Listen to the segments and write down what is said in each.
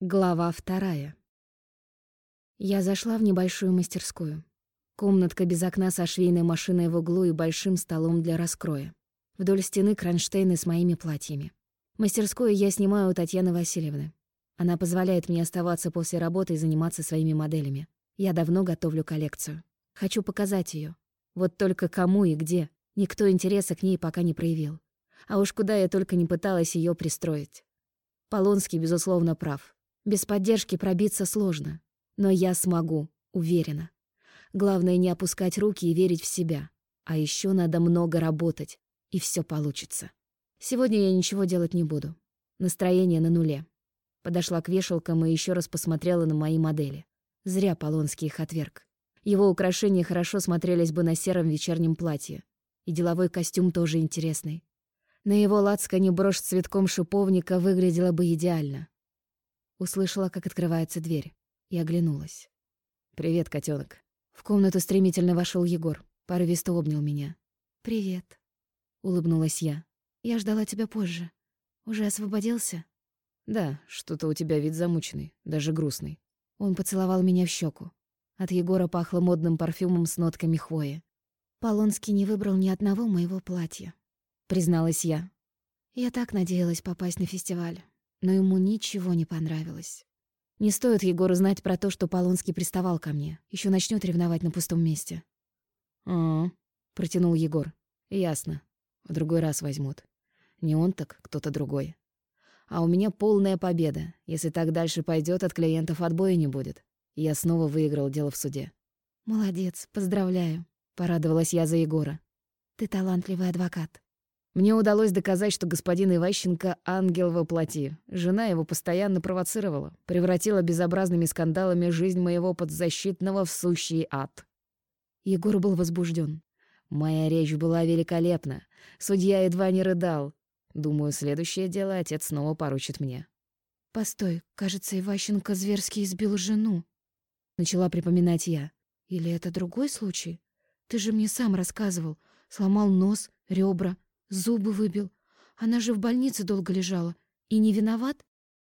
Глава вторая. Я зашла в небольшую мастерскую. Комнатка без окна со швейной машиной в углу и большим столом для раскроя. Вдоль стены кронштейны с моими платьями. Мастерскую я снимаю у Татьяны Васильевны. Она позволяет мне оставаться после работы и заниматься своими моделями. Я давно готовлю коллекцию. Хочу показать ее. Вот только кому и где. Никто интереса к ней пока не проявил. А уж куда я только не пыталась ее пристроить. Полонский, безусловно, прав. Без поддержки пробиться сложно. Но я смогу, уверена. Главное не опускать руки и верить в себя. А еще надо много работать, и все получится. Сегодня я ничего делать не буду. Настроение на нуле. Подошла к вешалкам и еще раз посмотрела на мои модели. Зря Полонский их отверг. Его украшения хорошо смотрелись бы на сером вечернем платье. И деловой костюм тоже интересный. На его лацкане брошь цветком шиповника выглядела бы идеально. Услышала, как открывается дверь, и оглянулась. «Привет, котенок. В комнату стремительно вошел Егор, порывисто обнял меня. «Привет», — улыбнулась я. «Я ждала тебя позже. Уже освободился?» «Да, что-то у тебя вид замученный, даже грустный». Он поцеловал меня в щеку. От Егора пахло модным парфюмом с нотками хвои. «Полонский не выбрал ни одного моего платья», — призналась я. «Я так надеялась попасть на фестиваль но ему ничего не понравилось. Не стоит Егору знать про то, что Полонский приставал ко мне. Еще начнет ревновать на пустом месте. «А, протянул Егор. «Ясно. В другой раз возьмут. Не он так, кто-то другой. А у меня полная победа. Если так дальше пойдет, от клиентов отбоя не будет. Я снова выиграл дело в суде». «Молодец, поздравляю», — порадовалась я за Егора. «Ты талантливый адвокат». Мне удалось доказать, что господин Иващенко — ангел во плоти. Жена его постоянно провоцировала, превратила безобразными скандалами жизнь моего подзащитного в сущий ад. Егор был возбужден. Моя речь была великолепна. Судья едва не рыдал. Думаю, следующее дело отец снова поручит мне. «Постой, кажется, Иващенко зверски избил жену», — начала припоминать я. «Или это другой случай? Ты же мне сам рассказывал. Сломал нос, ребра, Зубы выбил. Она же в больнице долго лежала. И не виноват?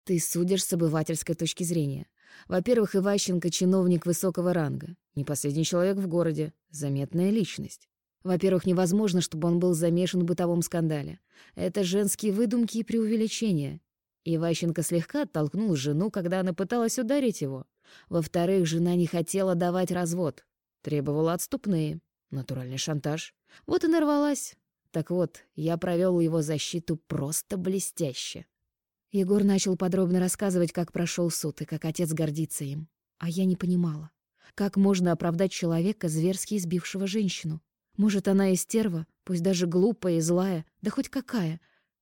Ты судишь с обывательской точки зрения. Во-первых, Иващенко — чиновник высокого ранга. Не последний человек в городе. Заметная личность. Во-первых, невозможно, чтобы он был замешан в бытовом скандале. Это женские выдумки и преувеличения. Иващенко слегка оттолкнул жену, когда она пыталась ударить его. Во-вторых, жена не хотела давать развод. Требовала отступные. Натуральный шантаж. Вот и нарвалась. Так вот, я провел его защиту просто блестяще. Егор начал подробно рассказывать, как прошел суд и как отец гордится им. А я не понимала. Как можно оправдать человека, зверски избившего женщину? Может, она и стерва, пусть даже глупая и злая, да хоть какая,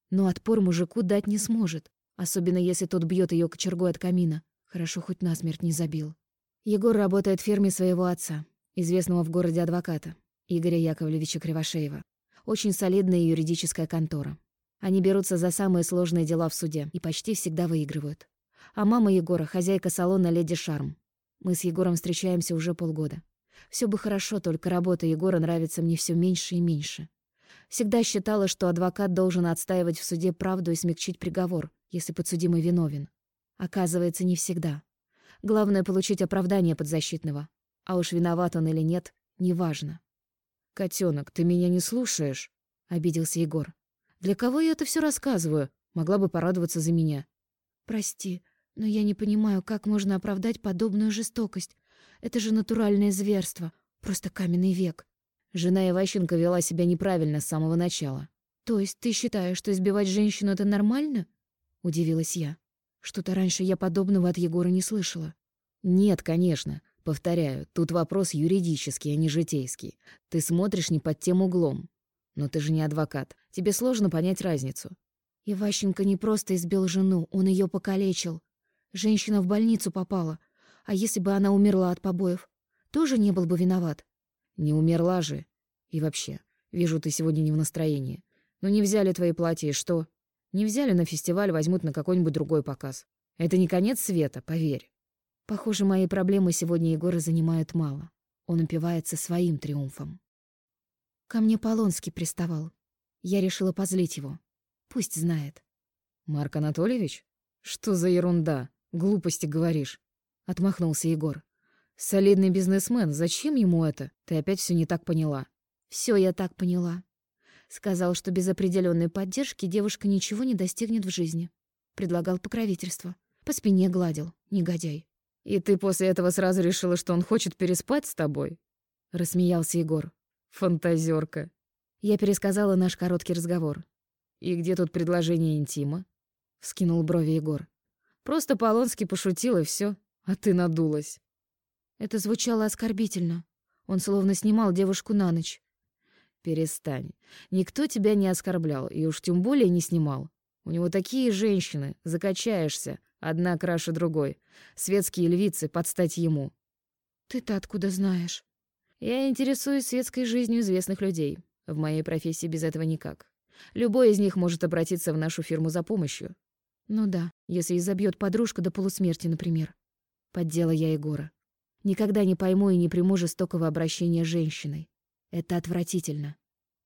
но отпор мужику дать не сможет, особенно если тот бьет ее кочергой от камина. Хорошо, хоть насмерть не забил. Егор работает в фирме своего отца, известного в городе адвоката, Игоря Яковлевича Кривошеева. Очень солидная юридическая контора. Они берутся за самые сложные дела в суде и почти всегда выигрывают. А мама Егора — хозяйка салона «Леди Шарм». Мы с Егором встречаемся уже полгода. Все бы хорошо, только работа Егора нравится мне все меньше и меньше. Всегда считала, что адвокат должен отстаивать в суде правду и смягчить приговор, если подсудимый виновен. Оказывается, не всегда. Главное — получить оправдание подзащитного. А уж виноват он или нет, неважно. «Котенок, ты меня не слушаешь?» — обиделся Егор. «Для кого я это все рассказываю? Могла бы порадоваться за меня». «Прости, но я не понимаю, как можно оправдать подобную жестокость. Это же натуральное зверство, просто каменный век». Жена Иващенко вела себя неправильно с самого начала. «То есть ты считаешь, что избивать женщину — это нормально?» — удивилась я. Что-то раньше я подобного от Егора не слышала. «Нет, конечно. Повторяю, тут вопрос юридический, а не житейский. Ты смотришь не под тем углом. Но ты же не адвокат. Тебе сложно понять разницу. Иващенко не просто избил жену, он ее покалечил. Женщина в больницу попала. А если бы она умерла от побоев? Тоже не был бы виноват. Не умерла же. И вообще, вижу, ты сегодня не в настроении. Ну не взяли твои платья, и что? Не взяли на фестиваль, возьмут на какой-нибудь другой показ. Это не конец света, поверь. Похоже, мои проблемы сегодня Егора занимают мало. Он упивается своим триумфом. Ко мне Полонский приставал. Я решила позлить его. Пусть знает. «Марк Анатольевич? Что за ерунда?» Глупости говоришь, отмахнулся Егор. Солидный бизнесмен, зачем ему это? Ты опять все не так поняла. Все я так поняла. Сказал, что без определенной поддержки девушка ничего не достигнет в жизни. Предлагал покровительство. По спине гладил, негодяй. «И ты после этого сразу решила, что он хочет переспать с тобой?» — рассмеялся Егор. «Фантазёрка». Я пересказала наш короткий разговор. «И где тут предложение интима?» — вскинул брови Егор. «Просто Полонский пошутил, и все, а ты надулась». Это звучало оскорбительно. Он словно снимал девушку на ночь. «Перестань. Никто тебя не оскорблял, и уж тем более не снимал. У него такие женщины, закачаешься, одна краше другой. Светские львицы, подстать ему». «Ты-то откуда знаешь?» «Я интересуюсь светской жизнью известных людей. В моей профессии без этого никак. Любой из них может обратиться в нашу фирму за помощью». «Ну да, если изобьет подружку до полусмерти, например». Поддела я Егора. Никогда не пойму и не приму жестокого обращения с женщиной. Это отвратительно.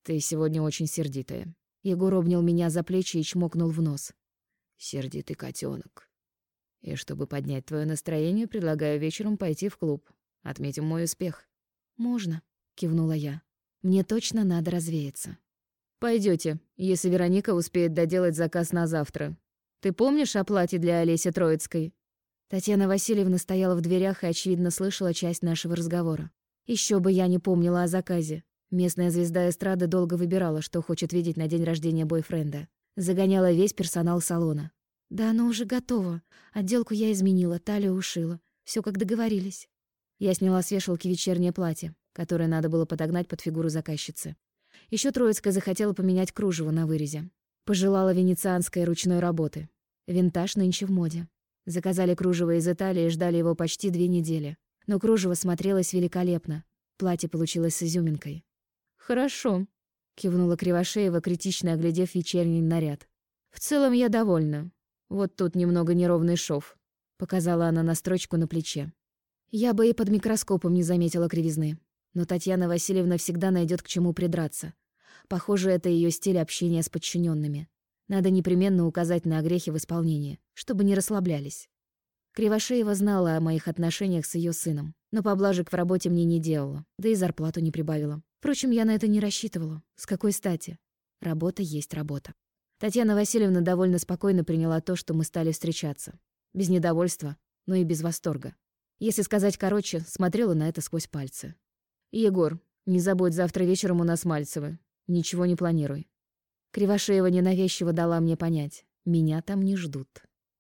Ты сегодня очень сердитая. Егор обнял меня за плечи и чмокнул в нос. Сердитый котенок. И чтобы поднять твое настроение, предлагаю вечером пойти в клуб. Отметим мой успех. Можно, кивнула я. Мне точно надо развеяться. Пойдете, если Вероника успеет доделать заказ на завтра. Ты помнишь о платье для Олеси Троицкой? Татьяна Васильевна стояла в дверях и, очевидно, слышала часть нашего разговора. Еще бы я не помнила о заказе. Местная звезда эстрады долго выбирала, что хочет видеть на день рождения бойфренда. Загоняла весь персонал салона. Да оно уже готово. Отделку я изменила, талию ушила. Все как договорились. Я сняла с вешалки вечернее платье, которое надо было подогнать под фигуру заказчицы. Еще Троицкая захотела поменять кружево на вырезе. Пожелала венецианской ручной работы. Винтаж нынче в моде. Заказали кружево из Италии и ждали его почти две недели. Но кружево смотрелось великолепно. Платье получилось с изюминкой. «Хорошо», — кивнула Кривошеева, критично оглядев вечерний наряд. «В целом я довольна. Вот тут немного неровный шов», — показала она на строчку на плече. Я бы и под микроскопом не заметила кривизны. Но Татьяна Васильевна всегда найдет к чему придраться. Похоже, это ее стиль общения с подчиненными. Надо непременно указать на огрехи в исполнении, чтобы не расслаблялись. Кривошеева знала о моих отношениях с ее сыном, но поблажек в работе мне не делала, да и зарплату не прибавила. Впрочем, я на это не рассчитывала. С какой стати? Работа есть работа. Татьяна Васильевна довольно спокойно приняла то, что мы стали встречаться. Без недовольства, но и без восторга. Если сказать короче, смотрела на это сквозь пальцы. «Егор, не забудь, завтра вечером у нас Мальцевы. Ничего не планируй. Кривошеева ненавязчиво дала мне понять. Меня там не ждут.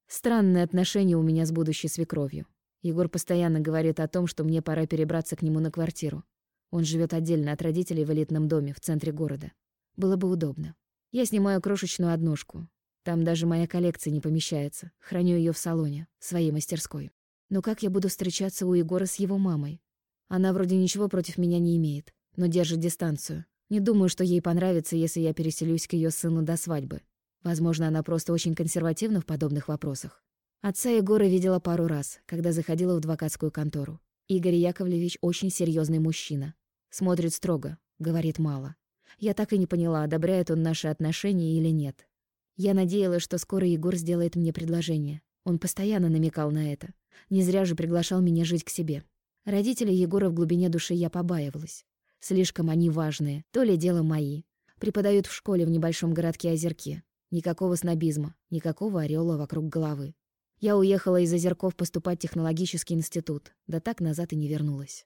Странные отношения у меня с будущей свекровью. Егор постоянно говорит о том, что мне пора перебраться к нему на квартиру. Он живет отдельно от родителей в элитном доме в центре города. Было бы удобно. Я снимаю крошечную однушку. Там даже моя коллекция не помещается. Храню ее в салоне, в своей мастерской. Но как я буду встречаться у Егора с его мамой? Она вроде ничего против меня не имеет, но держит дистанцию. Не думаю, что ей понравится, если я переселюсь к ее сыну до свадьбы. Возможно, она просто очень консервативна в подобных вопросах. Отца Егора видела пару раз, когда заходила в адвокатскую контору. Игорь Яковлевич очень серьезный мужчина. Смотрит строго, говорит мало. Я так и не поняла, одобряет он наши отношения или нет. Я надеялась, что скоро Егор сделает мне предложение. Он постоянно намекал на это. Не зря же приглашал меня жить к себе. Родителей Егора в глубине души я побаивалась. Слишком они важные, то ли дело мои. Преподают в школе в небольшом городке Озерке. Никакого снобизма, никакого ореола вокруг головы. Я уехала из Озерков поступать в технологический институт, да так назад и не вернулась.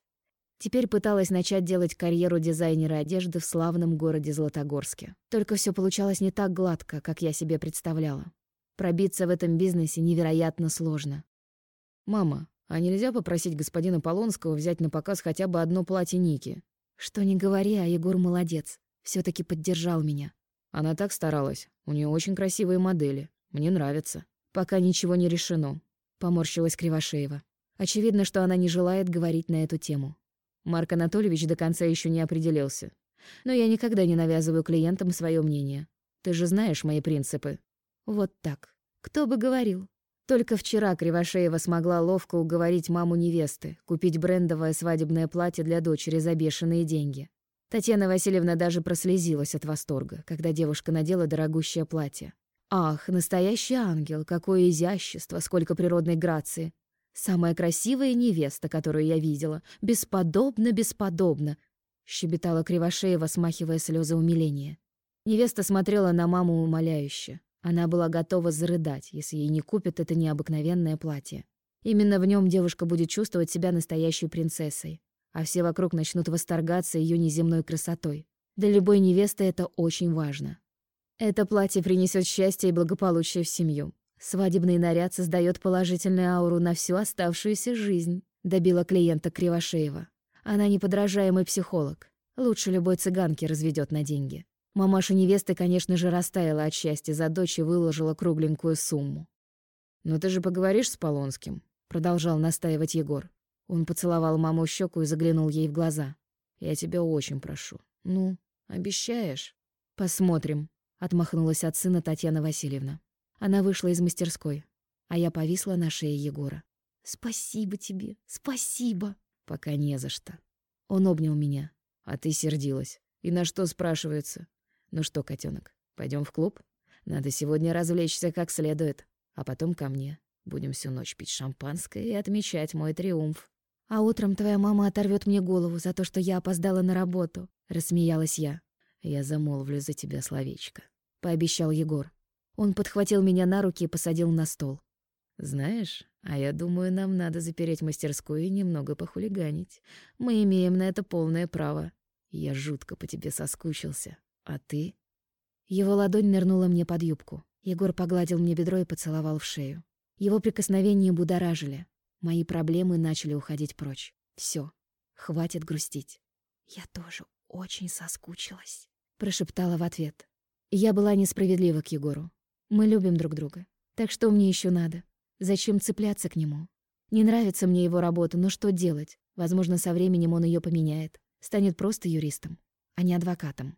Теперь пыталась начать делать карьеру дизайнера одежды в славном городе Златогорске. Только все получалось не так гладко, как я себе представляла. Пробиться в этом бизнесе невероятно сложно. «Мама, а нельзя попросить господина Полонского взять на показ хотя бы одно платье Ники? Что не говори, а Егор молодец. все таки поддержал меня. Она так старалась. У нее очень красивые модели. Мне нравится. Пока ничего не решено. Поморщилась Кривошеева. Очевидно, что она не желает говорить на эту тему. Марк Анатольевич до конца еще не определился. Но я никогда не навязываю клиентам свое мнение. Ты же знаешь мои принципы. Вот так. Кто бы говорил. Только вчера Кривошеева смогла ловко уговорить маму невесты купить брендовое свадебное платье для дочери за бешеные деньги. Татьяна Васильевна даже прослезилась от восторга, когда девушка надела дорогущее платье. Ах, настоящий ангел, какое изящество, сколько природной грации. Самая красивая невеста, которую я видела. Бесподобно, бесподобно, щебетала Кривошеева, смахивая слезы умиления. Невеста смотрела на маму умоляюще. Она была готова зарыдать, если ей не купят это необыкновенное платье. Именно в нем девушка будет чувствовать себя настоящей принцессой, а все вокруг начнут восторгаться ее неземной красотой. Для любой невесты это очень важно. Это платье принесет счастье и благополучие в семью. Свадебный наряд создает положительную ауру на всю оставшуюся жизнь, добила клиента Кривошеева. Она неподражаемый психолог. Лучше любой цыганки разведет на деньги. Мамаша невесты, конечно же, растаяла от счастья за дочь и выложила кругленькую сумму. «Но ты же поговоришь с Полонским?» — продолжал настаивать Егор. Он поцеловал маму в щеку и заглянул ей в глаза. «Я тебя очень прошу. Ну, обещаешь?» «Посмотрим», — отмахнулась от сына Татьяна Васильевна. Она вышла из мастерской, а я повисла на шее Егора. «Спасибо тебе, спасибо!» «Пока не за что». Он обнял меня. «А ты сердилась. И на что, спрашивается?» «Ну что, котенок, пойдем в клуб? Надо сегодня развлечься как следует, а потом ко мне. Будем всю ночь пить шампанское и отмечать мой триумф». «А утром твоя мама оторвет мне голову за то, что я опоздала на работу», — рассмеялась я. «Я замолвлю за тебя словечко», — пообещал Егор. Он подхватил меня на руки и посадил на стол. «Знаешь, а я думаю, нам надо запереть мастерскую и немного похулиганить. Мы имеем на это полное право. Я жутко по тебе соскучился. А ты?» Его ладонь нырнула мне под юбку. Егор погладил мне бедро и поцеловал в шею. Его прикосновения будоражили. Мои проблемы начали уходить прочь. Все, хватит грустить. «Я тоже очень соскучилась», — прошептала в ответ. Я была несправедлива к Егору. Мы любим друг друга. Так что мне еще надо? Зачем цепляться к нему? Не нравится мне его работа, но что делать? Возможно, со временем он ее поменяет. Станет просто юристом, а не адвокатом.